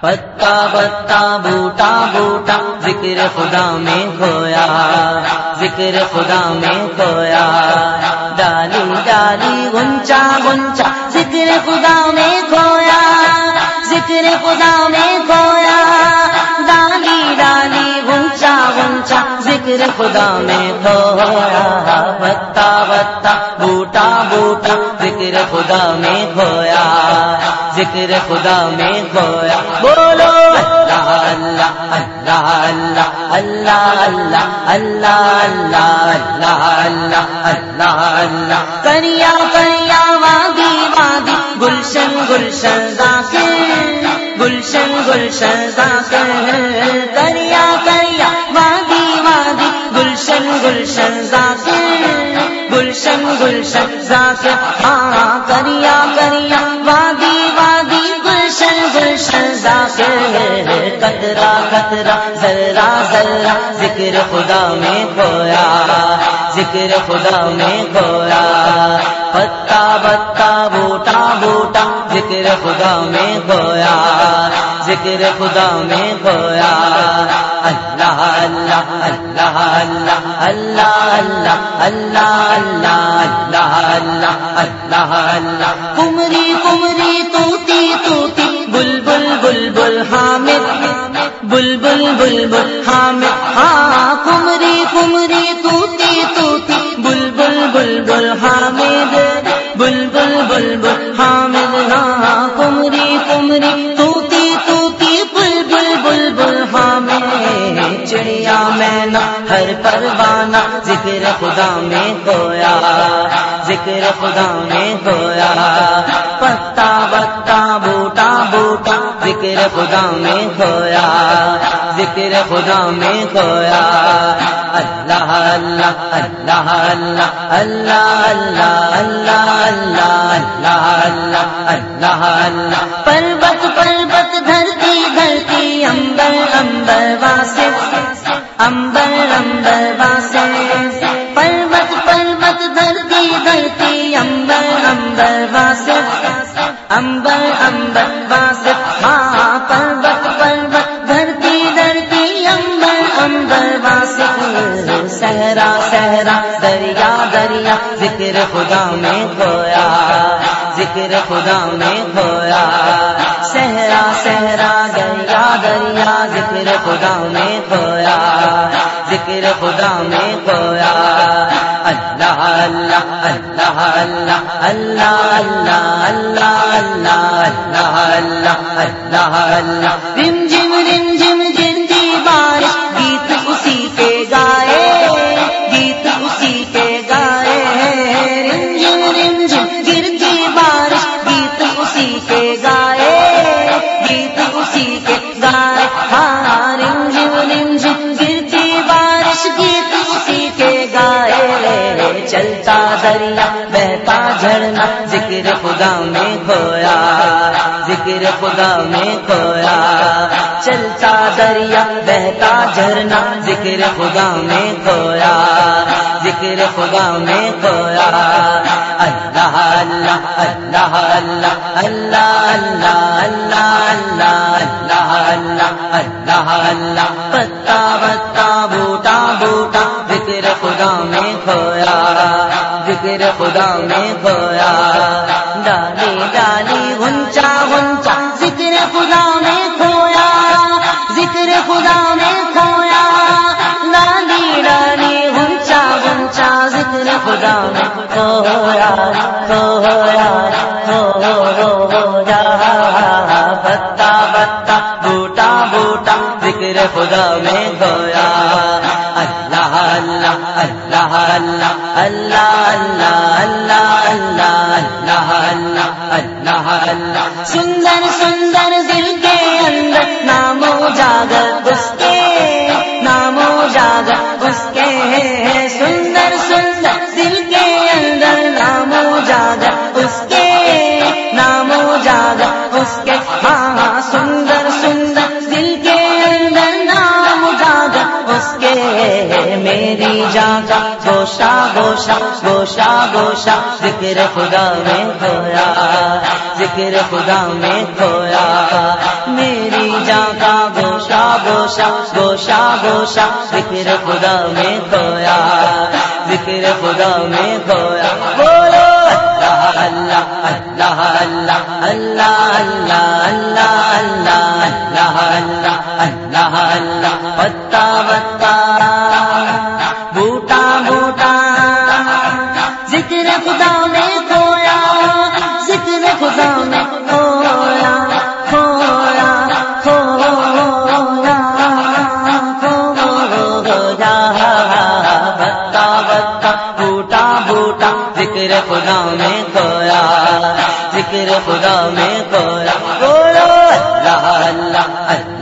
پتا بتا بوٹا بوٹا، ذکر خدا میں کھویا ذکر خدا میں کھویا ڈالی ڈالی گنچا گنچا ذکر خدا میں کھویا ذکر خدا میں کھویا ذکر خدا میں کھویا بتا بتا بوٹا بوٹا ذکر خدا میں کھویا ذکر خدا میں کھویا بولو اللہ اللہ اللہ اللہ اللہ اللہ اللہ اللہ اللہ اللہ کریا کریا وادی وادی گلشن گلشن ذاکر گلشن گلشن ذاکر کریا گلشن گلشن ذاکر، گلشن گلشن ذاکر۔ ہاں کریا کریا، وادی وادی، گلشن گلشن ذاکر۔ قطرہ قطرہ ذرا ذرا، ذکر خدا میں کھویا۔ ذکر خدا میں کھویا۔ پتا بتا بوٹا بوٹا، ذکر خدا میں کھویا۔ ذکر خدا میں کھویا۔ اللہ اللہ اللہ اللہ اللہ اللہ اللہ اللہ اللہ. اللہ کمری کمری توتی توتی بل بل بل بل حامد. بل بل بل بل حامد. ہاں کمری کمری توتی توتی بل بل بل بل حامد. بل بل بل بل حامد. ہاں کمری کمری توتی چڑیا میں ہر پروانہ ذکر خدا میں کھویا ذکر خدا میں کھویا پتا بتا بوٹا بوٹا ذکر خدا میں کھویا ذکر خدا میں کھویا اللہ اللہ اللہ اللہ اللہ اللہ اللہ اللہ اللہ اللہ اللہ پربت پربت دھرتی دھرتی امبر امبر واسف امبر امبر واسف پربت پربت دھرتی دھرتی امبر امبر واسف امبر امبر واسف ہاں پربت پربت دھرتی دھرتی امبر امبر واسف سہرا سہرا دریا دریا، ذکر خدا میں کھویا۔ ذکر خدا میں کھویا۔ سہرا سہرا دریا دریا ذکر خدا میں کھویا ذکر خدا میں کھویا اللہ اللہ اللہ اللہ اللہ اللہ اللہ اللہ اللہ اللہ اللہ رم جم رم دریا بہتا جھرنا ذکر خدا میں کھویا ذکر خدا میں کھویا چلتا دریا بہتا جھرنا ذکر خدا میں کھویا ذکر خدا میں کھویا اللہ اللہ اللہ اللہ اللہ اللہ اللہ اللہ اللہ اللہ اللہ پتا بتا بوٹا بوٹا ذکر خدا میں کھویا ذکر خدا میں کھویا ڈالی ڈالی گنچا گنچا ذکر خدا میں کھویا ذکر خدا میں کھویا ڈالی ڈالی گنچا گنچا ذکر خدا میں کھویا کھویا بتا بتا، بوٹا بوٹا، ذکر خدا میں کھویا اللہ اللہ اللہ اللہ اللہ۔ اندر نام جاگر اس کے میری جاگا گوشا گوشا گوشا گوشا ذکر خدا میں کھویا ذکر خدا میں کھویا میری جان کا گوشا گوشا گوشا گوشا ذکر خدا میں کھویا ذکر خدا میں کھویا بولو اللہ اللہ اللہ اللہ اللہ اللہ اللہ اللہ اللہ اللہ اللہ پتا خدا میں کھویا، ذکر خدا میں کھویا کھویا کھویا کھویا بتا بتا بوٹا بوٹا ذکر خدا میں کھویا، ذکر خدا میں کھویا، بولو